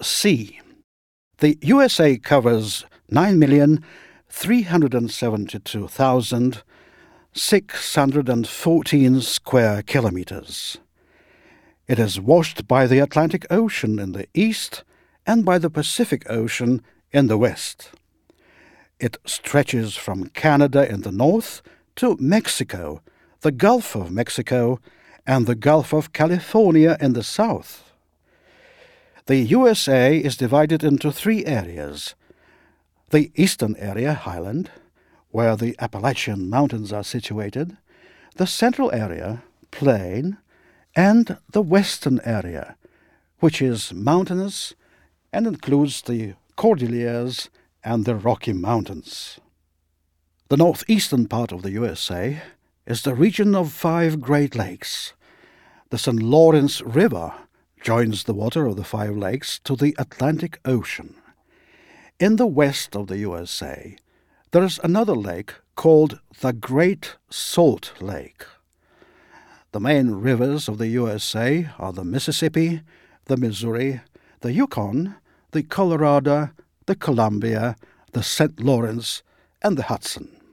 C. The USA covers 9,372,614 square kilometers. It is washed by the Atlantic Ocean in the east and by the Pacific Ocean in the west. It stretches from Canada in the north to Mexico, the Gulf of Mexico, and the Gulf of California in the south. The USA is divided into three areas the eastern area, highland, where the Appalachian Mountains are situated, the central area, plain, and the western area, which is mountainous and includes the Cordilleras and the Rocky Mountains. The northeastern part of the USA is the region of five Great Lakes. The St. Lawrence River joins the water of the five lakes to the Atlantic Ocean. In the west of the USA, there is another lake called the Great Salt Lake. The main rivers of the USA are the Mississippi, the Missouri, the Yukon, the Colorado, the Columbia, the St. Lawrence, and the Hudson.